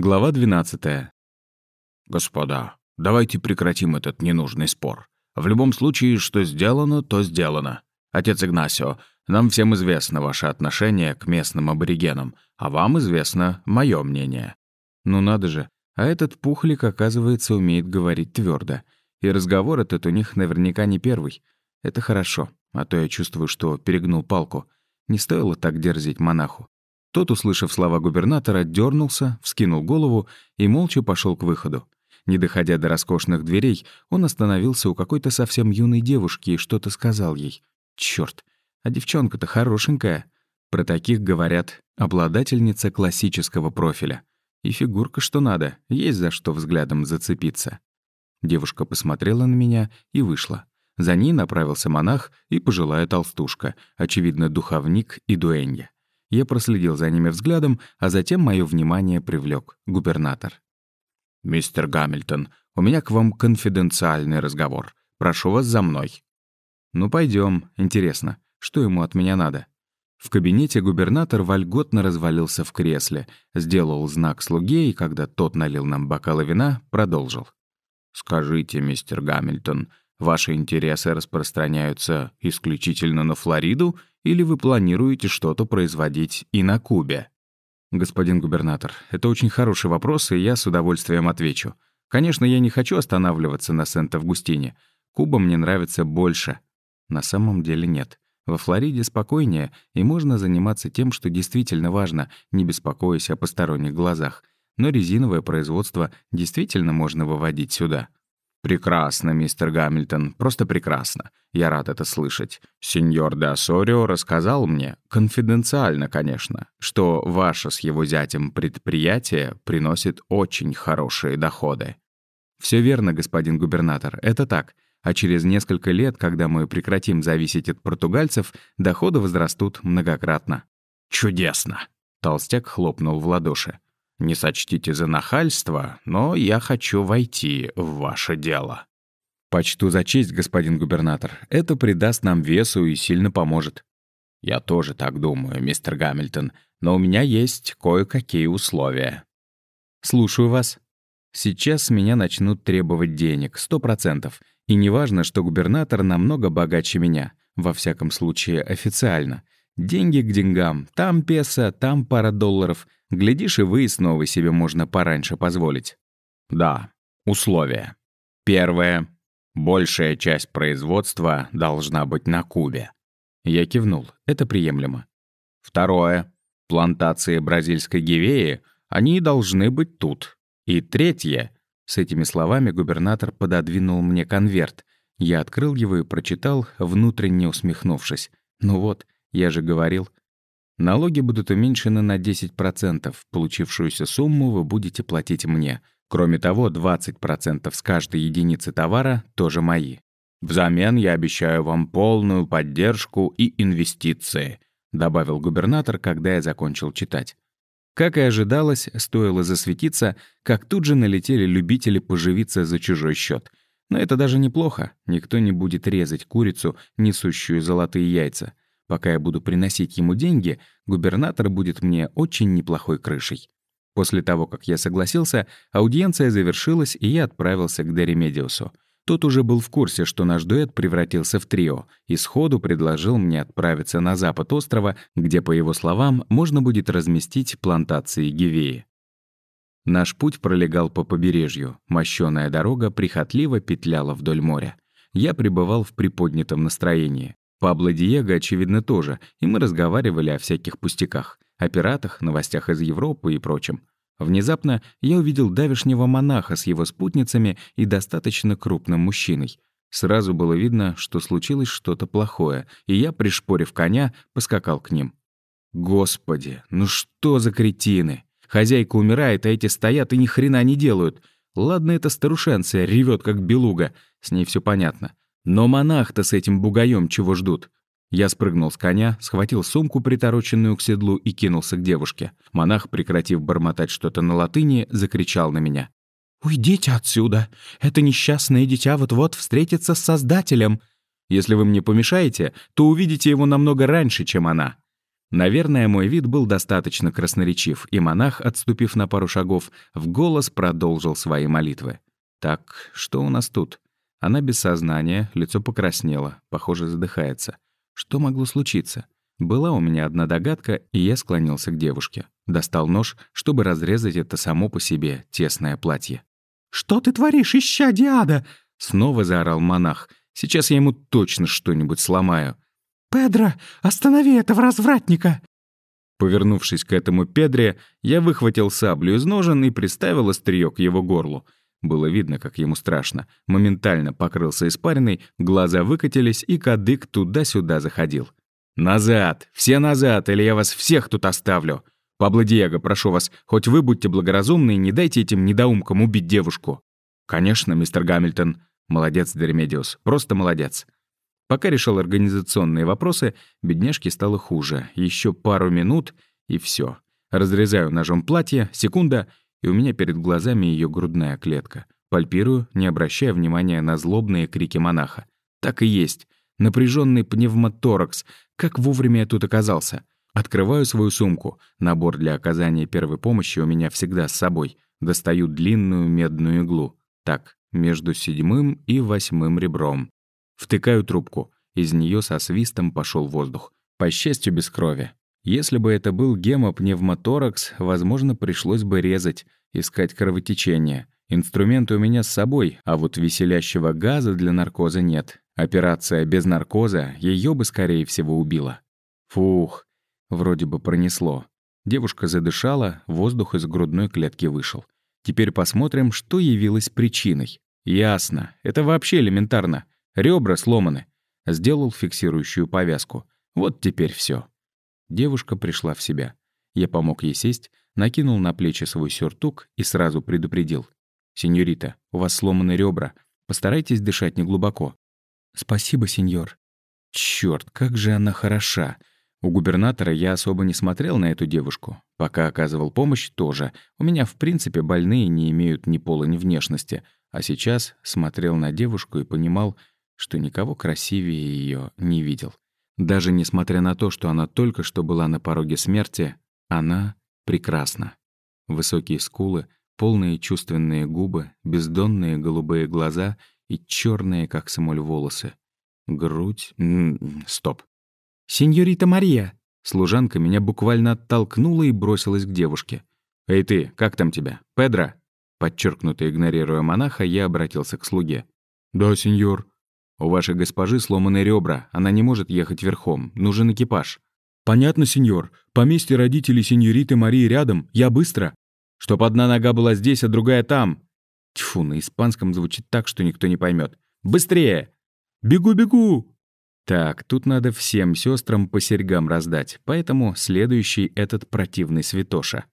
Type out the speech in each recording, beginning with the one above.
Глава 12. «Господа, давайте прекратим этот ненужный спор. В любом случае, что сделано, то сделано. Отец Игнасио, нам всем известно ваше отношение к местным аборигенам, а вам известно мое мнение». Ну надо же, а этот пухлик, оказывается, умеет говорить твердо. И разговор этот у них наверняка не первый. Это хорошо, а то я чувствую, что перегнул палку. Не стоило так дерзить монаху. Тот, услышав слова губернатора, дернулся, вскинул голову и молча пошел к выходу. Не доходя до роскошных дверей, он остановился у какой-то совсем юной девушки и что-то сказал ей. Черт, а девчонка-то хорошенькая. Про таких говорят обладательница классического профиля. И фигурка что надо, есть за что взглядом зацепиться. Девушка посмотрела на меня и вышла. За ней направился монах и пожилая толстушка, очевидно, духовник и дуэнья. Я проследил за ними взглядом, а затем мое внимание привлек губернатор. «Мистер Гамильтон, у меня к вам конфиденциальный разговор. Прошу вас за мной». «Ну, пойдем. Интересно, что ему от меня надо?» В кабинете губернатор вольготно развалился в кресле, сделал знак слуге и, когда тот налил нам бокалы вина, продолжил. «Скажите, мистер Гамильтон, ваши интересы распространяются исключительно на Флориду или вы планируете что-то производить и на Кубе? Господин губернатор, это очень хороший вопрос, и я с удовольствием отвечу. Конечно, я не хочу останавливаться на Сент-Августине. Куба мне нравится больше. На самом деле нет. Во Флориде спокойнее, и можно заниматься тем, что действительно важно, не беспокоясь о посторонних глазах. Но резиновое производство действительно можно выводить сюда. «Прекрасно, мистер Гамильтон, просто прекрасно. Я рад это слышать. Сеньор де Асорио рассказал мне, конфиденциально, конечно, что ваше с его зятем предприятие приносит очень хорошие доходы». Все верно, господин губернатор, это так. А через несколько лет, когда мы прекратим зависеть от португальцев, доходы возрастут многократно». «Чудесно!» — толстяк хлопнул в ладоши. Не сочтите за нахальство, но я хочу войти в ваше дело». «Почту за честь, господин губернатор. Это придаст нам весу и сильно поможет». «Я тоже так думаю, мистер Гамильтон, но у меня есть кое-какие условия». «Слушаю вас». «Сейчас с меня начнут требовать денег, сто процентов. И неважно, что губернатор намного богаче меня, во всяком случае официально. Деньги к деньгам, там песо, там пара долларов — Глядишь, и вы снова себе можно пораньше позволить. Да, условия. Первое. Большая часть производства должна быть на Кубе. Я кивнул. Это приемлемо. Второе. Плантации бразильской гивеи, они должны быть тут. И третье. С этими словами губернатор пододвинул мне конверт. Я открыл его и прочитал, внутренне усмехнувшись. Ну вот, я же говорил, Налоги будут уменьшены на 10%. Получившуюся сумму вы будете платить мне. Кроме того, 20% с каждой единицы товара тоже мои. Взамен я обещаю вам полную поддержку и инвестиции», добавил губернатор, когда я закончил читать. Как и ожидалось, стоило засветиться, как тут же налетели любители поживиться за чужой счет. Но это даже неплохо. Никто не будет резать курицу, несущую золотые яйца. Пока я буду приносить ему деньги, губернатор будет мне очень неплохой крышей. После того, как я согласился, аудиенция завершилась, и я отправился к Деремедиусу. Тот уже был в курсе, что наш дуэт превратился в трио, и сходу предложил мне отправиться на запад острова, где, по его словам, можно будет разместить плантации гивеи. Наш путь пролегал по побережью, мощёная дорога прихотливо петляла вдоль моря. Я пребывал в приподнятом настроении. Пабло Диего, очевидно, тоже, и мы разговаривали о всяких пустяках, о пиратах, новостях из Европы и прочем. Внезапно я увидел давишнего монаха с его спутницами и достаточно крупным мужчиной. Сразу было видно, что случилось что-то плохое, и я, пришпорив коня, поскакал к ним. Господи, ну что за кретины! Хозяйка умирает, а эти стоят и ни хрена не делают. Ладно, эта старушенция ревет как белуга, с ней все понятно. Но монах-то с этим бугаем чего ждут? Я спрыгнул с коня, схватил сумку, притороченную к седлу, и кинулся к девушке. Монах, прекратив бормотать что-то на латыни, закричал на меня. «Уйдите отсюда! Это несчастное дитя вот-вот встретится с Создателем. Если вы мне помешаете, то увидите его намного раньше, чем она». Наверное, мой вид был достаточно красноречив, и монах, отступив на пару шагов, в голос продолжил свои молитвы. «Так, что у нас тут?» Она без сознания, лицо покраснело, похоже, задыхается. Что могло случиться? Была у меня одна догадка, и я склонился к девушке. Достал нож, чтобы разрезать это само по себе тесное платье. «Что ты творишь, ища Диада?» Снова заорал монах. «Сейчас я ему точно что-нибудь сломаю». «Педро, останови этого развратника!» Повернувшись к этому Педре, я выхватил саблю из ножен и приставил острие к его горлу. Было видно, как ему страшно. Моментально покрылся испариной, глаза выкатились, и кадык туда-сюда заходил. «Назад! Все назад, или я вас всех тут оставлю! Пабло прошу вас, хоть вы будьте благоразумны и не дайте этим недоумкам убить девушку!» «Конечно, мистер Гамильтон. Молодец, Дермедиус, просто молодец!» Пока решал организационные вопросы, бедняжке стало хуже. Еще пару минут, и все. Разрезаю ножом платье, секунда, и у меня перед глазами ее грудная клетка. Пальпирую, не обращая внимания на злобные крики монаха. Так и есть. Напряженный пневмоторакс. Как вовремя я тут оказался? Открываю свою сумку. Набор для оказания первой помощи у меня всегда с собой. Достаю длинную медную иглу. Так, между седьмым и восьмым ребром. Втыкаю трубку. Из нее со свистом пошел воздух. По счастью, без крови. Если бы это был гемопневмоторакс, возможно, пришлось бы резать, искать кровотечение. Инструменты у меня с собой, а вот веселящего газа для наркоза нет. Операция без наркоза ее бы, скорее всего, убила. Фух, вроде бы пронесло. Девушка задышала, воздух из грудной клетки вышел. Теперь посмотрим, что явилось причиной. Ясно, это вообще элементарно. Ребра сломаны. Сделал фиксирующую повязку. Вот теперь все. Девушка пришла в себя. Я помог ей сесть, накинул на плечи свой сюртук и сразу предупредил. «Сеньорита, у вас сломаны ребра. Постарайтесь дышать неглубоко». «Спасибо, сеньор». Черт, как же она хороша. У губернатора я особо не смотрел на эту девушку. Пока оказывал помощь, тоже. У меня, в принципе, больные не имеют ни пола, ни внешности. А сейчас смотрел на девушку и понимал, что никого красивее ее не видел. Даже несмотря на то, что она только что была на пороге смерти, она прекрасна. Высокие скулы, полные чувственные губы, бездонные голубые глаза и черные, как смоль, волосы. Грудь... Стоп. «Сеньорита Мария!» Служанка меня буквально оттолкнула и бросилась к девушке. «Эй ты, как там тебя? Педро?» Подчеркнуто игнорируя монаха, я обратился к слуге. «Да, сеньор», «У вашей госпожи сломаны ребра, она не может ехать верхом, нужен экипаж». «Понятно, сеньор. Поместье родителей сеньориты Марии рядом, я быстро». «Чтоб одна нога была здесь, а другая там». Тьфу, на испанском звучит так, что никто не поймет. «Быстрее!» «Бегу, бегу!» Так, тут надо всем сестрам по серьгам раздать, поэтому следующий этот противный святоша.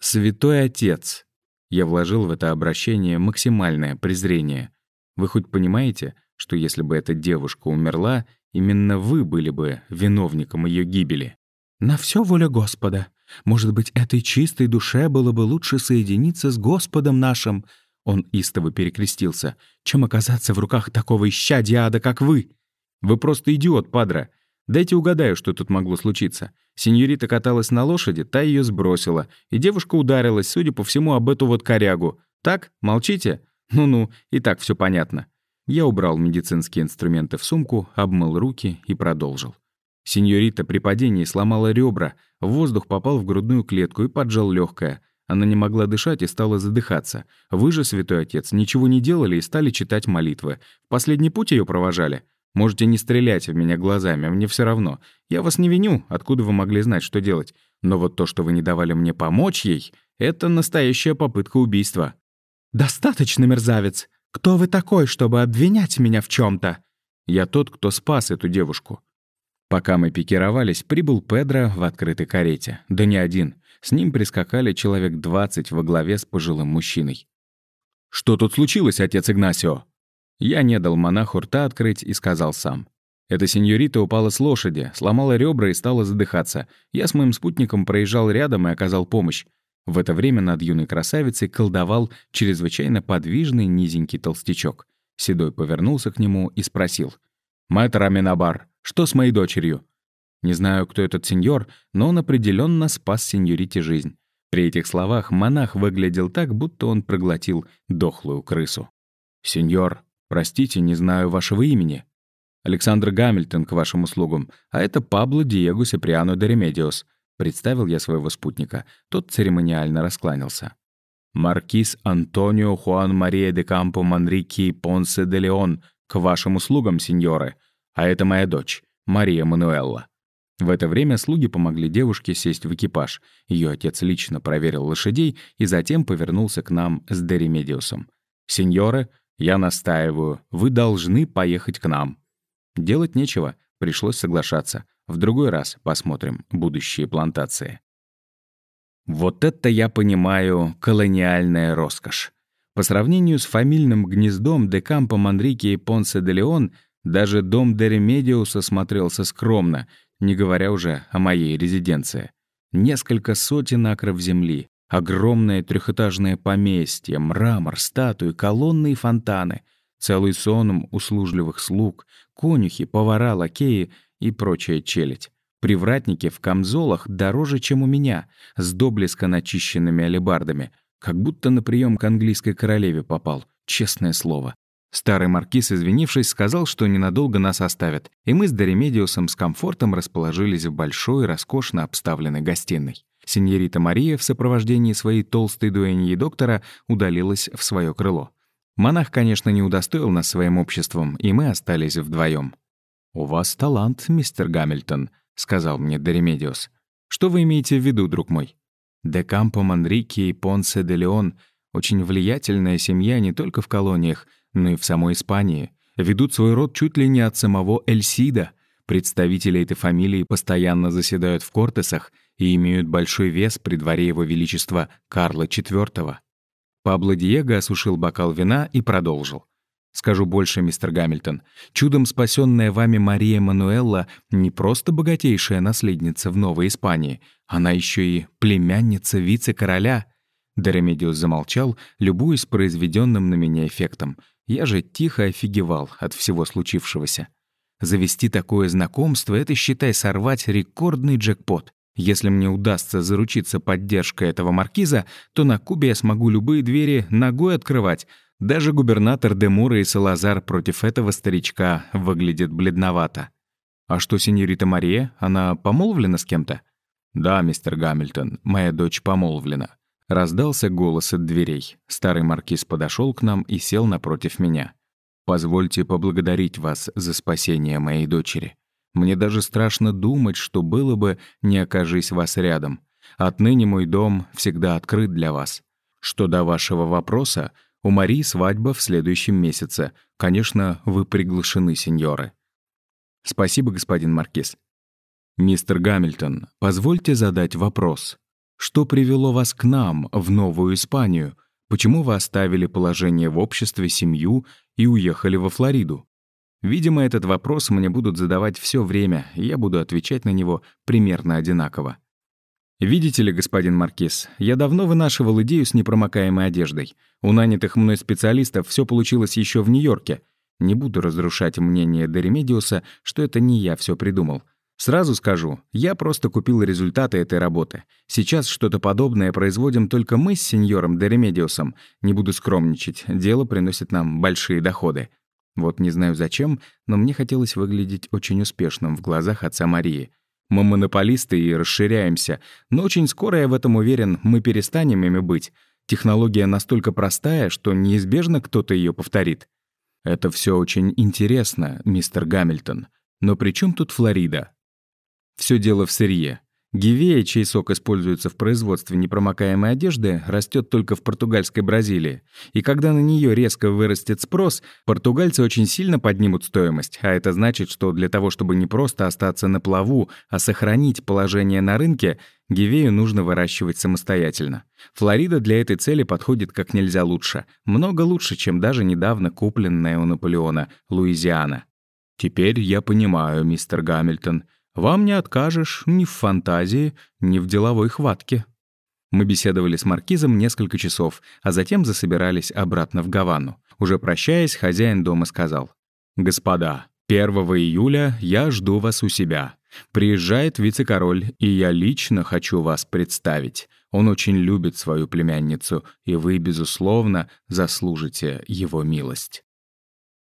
«Святой Отец!» Я вложил в это обращение максимальное презрение. Вы хоть понимаете, что если бы эта девушка умерла, именно вы были бы виновником ее гибели. «На все воля Господа. Может быть, этой чистой душе было бы лучше соединиться с Господом нашим», он истово перекрестился, «чем оказаться в руках такого ища ада, как вы». «Вы просто идиот, падра. Дайте угадаю, что тут могло случиться. Сеньорита каталась на лошади, та ее сбросила, и девушка ударилась, судя по всему, об эту вот корягу. Так? Молчите? Ну-ну, и так все понятно. Я убрал медицинские инструменты в сумку, обмыл руки и продолжил. Сеньорита при падении сломала ребра, в воздух попал в грудную клетку и поджал легкое. Она не могла дышать и стала задыхаться. Вы же, святой отец, ничего не делали и стали читать молитвы. В последний путь ее провожали. Можете не стрелять в меня глазами, мне все равно. Я вас не виню, откуда вы могли знать, что делать. Но вот то, что вы не давали мне помочь ей, это настоящая попытка убийства. «Достаточно, мерзавец!» Кто вы такой, чтобы обвинять меня в чем то Я тот, кто спас эту девушку. Пока мы пикировались, прибыл Педро в открытой карете. Да не один. С ним прискакали человек двадцать во главе с пожилым мужчиной. «Что тут случилось, отец Игнасио?» Я не дал монаху рта открыть и сказал сам. Эта сеньорита упала с лошади, сломала ребра и стала задыхаться. Я с моим спутником проезжал рядом и оказал помощь. В это время над юной красавицей колдовал чрезвычайно подвижный низенький толстячок. Седой повернулся к нему и спросил. «Мэтр Аминабар, что с моей дочерью?» Не знаю, кто этот сеньор, но он определенно спас сеньорите жизнь. При этих словах монах выглядел так, будто он проглотил дохлую крысу. «Сеньор, простите, не знаю вашего имени». «Александр Гамильтон к вашим услугам, а это Пабло Диего Сиприано де Ремедиос», представил я своего спутника. Тот церемониально раскланялся. «Маркиз Антонио Хуан Мария де Кампо Манрики Понсе де Леон, к вашим услугам, сеньоры. А это моя дочь, Мария Мануэлла». В это время слуги помогли девушке сесть в экипаж. Ее отец лично проверил лошадей и затем повернулся к нам с Деремедиусом. «Сеньоры, я настаиваю, вы должны поехать к нам». Делать нечего, пришлось соглашаться. В другой раз посмотрим будущие плантации. Вот это я понимаю колониальная роскошь. По сравнению с фамильным гнездом де Кампо Манрике и Понсе де Леон, даже дом де Ремедиуса смотрелся скромно — не говоря уже о моей резиденции. Несколько сотен акров земли, огромное трехэтажное поместье, мрамор, статуи, колонны и фонтаны, целый соном услужливых слуг, конюхи, повара, лакеи и прочая челядь. Привратники в камзолах дороже, чем у меня, с доблеско начищенными алебардами, как будто на прием к английской королеве попал, честное слово. Старый маркиз, извинившись, сказал, что ненадолго нас оставят, и мы с Доремедиусом с комфортом расположились в большой, роскошно обставленной гостиной. Синьорита Мария в сопровождении своей толстой дуэньи доктора удалилась в свое крыло. Монах, конечно, не удостоил нас своим обществом, и мы остались вдвоем. «У вас талант, мистер Гамильтон», — сказал мне Доремедиус. «Что вы имеете в виду, друг мой?» «Де Кампо Манрики и Понсе де Леон — очень влиятельная семья не только в колониях, но и в самой Испании. Ведут свой род чуть ли не от самого Эльсида. Представители этой фамилии постоянно заседают в Кортесах и имеют большой вес при дворе его величества Карла IV. Пабло Диего осушил бокал вина и продолжил. Скажу больше, мистер Гамильтон. Чудом спасенная вами Мария Мануэлла не просто богатейшая наследница в Новой Испании, она еще и племянница вице-короля. Доремедиус замолчал, любуясь произведенным на меня эффектом — я же тихо офигевал от всего случившегося. Завести такое знакомство — это, считай, сорвать рекордный джекпот. Если мне удастся заручиться поддержкой этого маркиза, то на Кубе я смогу любые двери ногой открывать. Даже губернатор Демура и Салазар против этого старичка выглядит бледновато. А что, сеньорита Мария, она помолвлена с кем-то? Да, мистер Гамильтон, моя дочь помолвлена. Раздался голос от дверей. Старый маркиз подошел к нам и сел напротив меня. «Позвольте поблагодарить вас за спасение моей дочери. Мне даже страшно думать, что было бы, не окажись вас рядом. Отныне мой дом всегда открыт для вас. Что до вашего вопроса, у Марии свадьба в следующем месяце. Конечно, вы приглашены, сеньоры». «Спасибо, господин маркиз». «Мистер Гамильтон, позвольте задать вопрос. Что привело вас к нам, в Новую Испанию? Почему вы оставили положение в обществе, семью и уехали во Флориду? Видимо, этот вопрос мне будут задавать все время, и я буду отвечать на него примерно одинаково. Видите ли, господин Маркиз, я давно вынашивал идею с непромокаемой одеждой. У нанятых мной специалистов все получилось еще в Нью-Йорке. Не буду разрушать мнение Деремедиуса, что это не я все придумал. Сразу скажу, я просто купил результаты этой работы. Сейчас что-то подобное производим только мы с сеньором Деремедиусом. Не буду скромничать, дело приносит нам большие доходы. Вот не знаю зачем, но мне хотелось выглядеть очень успешным в глазах отца Марии. Мы монополисты и расширяемся, но очень скоро, я в этом уверен, мы перестанем ими быть. Технология настолько простая, что неизбежно кто-то ее повторит. Это все очень интересно, мистер Гамильтон. Но при чем тут Флорида? Все дело в сырье. Гивея, чей сок используется в производстве непромокаемой одежды, растет только в португальской Бразилии. И когда на нее резко вырастет спрос, португальцы очень сильно поднимут стоимость, а это значит, что для того, чтобы не просто остаться на плаву, а сохранить положение на рынке, гивею нужно выращивать самостоятельно. Флорида для этой цели подходит как нельзя лучше. Много лучше, чем даже недавно купленная у Наполеона Луизиана. «Теперь я понимаю, мистер Гамильтон», вам не откажешь ни в фантазии, ни в деловой хватке. Мы беседовали с маркизом несколько часов, а затем засобирались обратно в Гавану. Уже прощаясь, хозяин дома сказал. «Господа, 1 июля я жду вас у себя. Приезжает вице-король, и я лично хочу вас представить. Он очень любит свою племянницу, и вы, безусловно, заслужите его милость».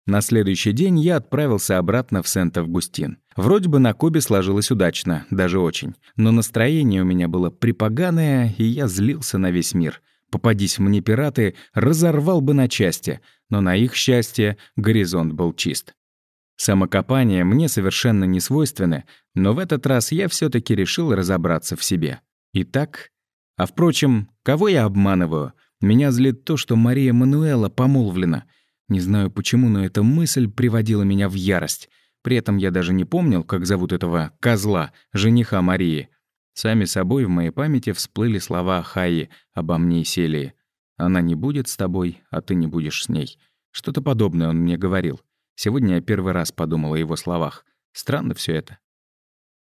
На следующий день я отправился обратно в Сент-Августин. Вроде бы на Кубе сложилось удачно, даже очень. Но настроение у меня было припоганое, и я злился на весь мир. Попадись мне пираты, разорвал бы на части, но на их счастье горизонт был чист. Самокопание мне совершенно не свойственно, но в этот раз я все таки решил разобраться в себе. Итак, а впрочем, кого я обманываю? Меня злит то, что Мария Мануэла помолвлена — не знаю почему, но эта мысль приводила меня в ярость. При этом я даже не помнил, как зовут этого козла, жениха Марии. Сами собой в моей памяти всплыли слова Хаи обо мне и Селии. «Она не будет с тобой, а ты не будешь с ней». Что-то подобное он мне говорил. Сегодня я первый раз подумал о его словах. Странно все это.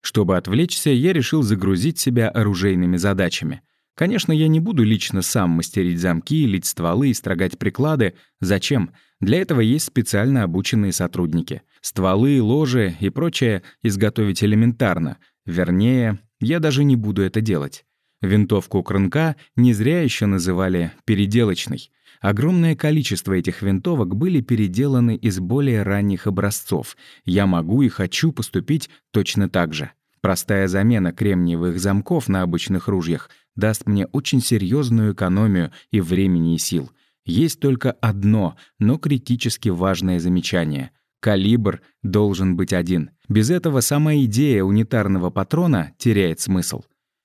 Чтобы отвлечься, я решил загрузить себя оружейными задачами — Конечно, я не буду лично сам мастерить замки, лить стволы и строгать приклады. Зачем? Для этого есть специально обученные сотрудники. Стволы, ложи и прочее изготовить элементарно. Вернее, я даже не буду это делать. Винтовку Кранка не зря еще называли «переделочной». Огромное количество этих винтовок были переделаны из более ранних образцов. Я могу и хочу поступить точно так же. Простая замена кремниевых замков на обычных ружьях даст мне очень серьезную экономию и времени и сил. Есть только одно, но критически важное замечание. Калибр должен быть один. Без этого сама идея унитарного патрона теряет смысл.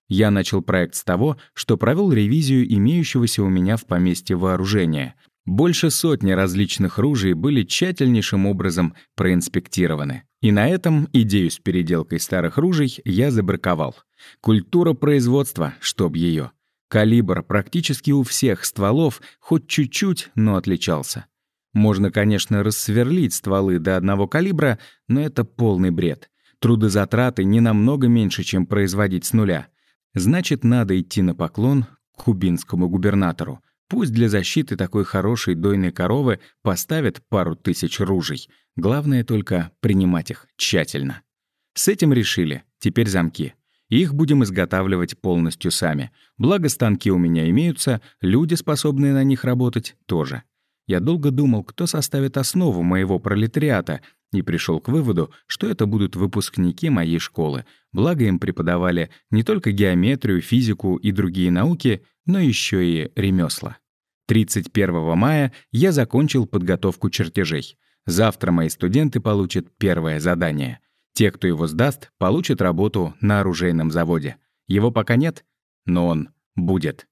Я начал проект с того, что провел ревизию имеющегося у меня в поместье вооружения. Больше сотни различных ружей были тщательнейшим образом проинспектированы. И на этом идею с переделкой старых ружей я забраковал. Культура производства, чтоб ее. Калибр практически у всех стволов хоть чуть-чуть, но отличался. Можно, конечно, рассверлить стволы до одного калибра, но это полный бред. Трудозатраты не намного меньше, чем производить с нуля. Значит, надо идти на поклон к кубинскому губернатору. Пусть для защиты такой хорошей дойной коровы поставят пару тысяч ружей. Главное только принимать их тщательно. С этим решили. Теперь замки. Их будем изготавливать полностью сами. Благо станки у меня имеются, люди, способные на них работать, тоже. Я долго думал, кто составит основу моего пролетариата, и пришел к выводу, что это будут выпускники моей школы. Благо им преподавали не только геометрию, физику и другие науки, но еще и ремесла. 31 мая я закончил подготовку чертежей. Завтра мои студенты получат первое задание. Те, кто его сдаст, получат работу на оружейном заводе. Его пока нет, но он будет.